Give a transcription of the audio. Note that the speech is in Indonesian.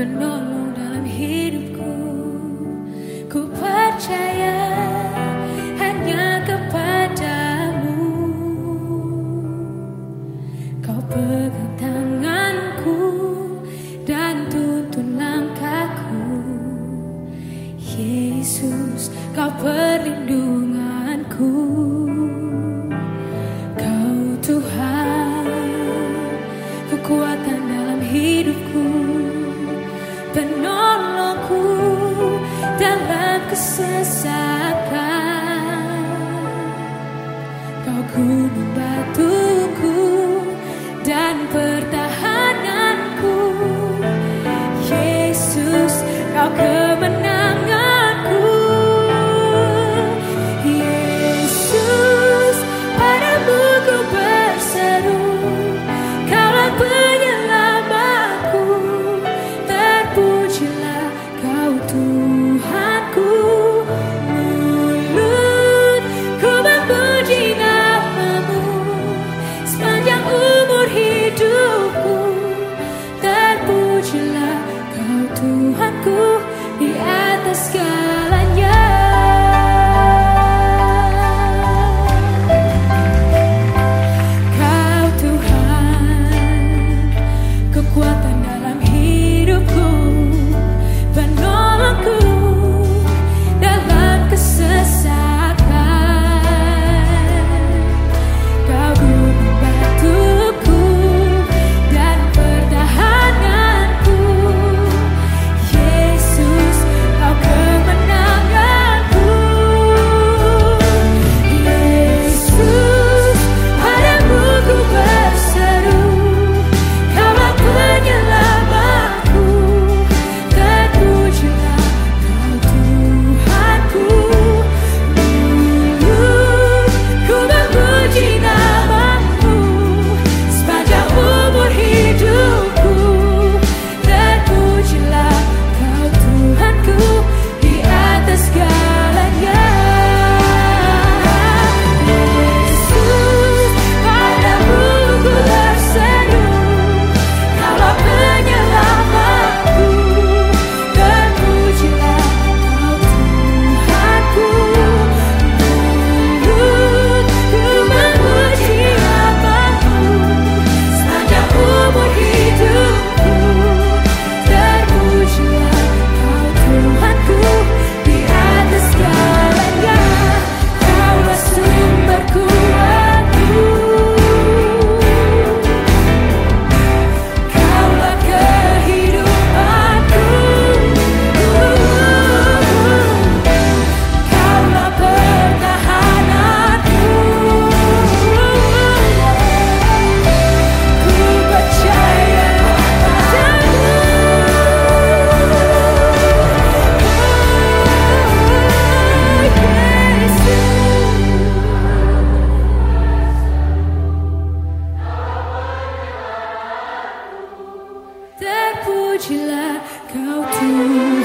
open up. Gunung batu sky. Jelas kau tuh.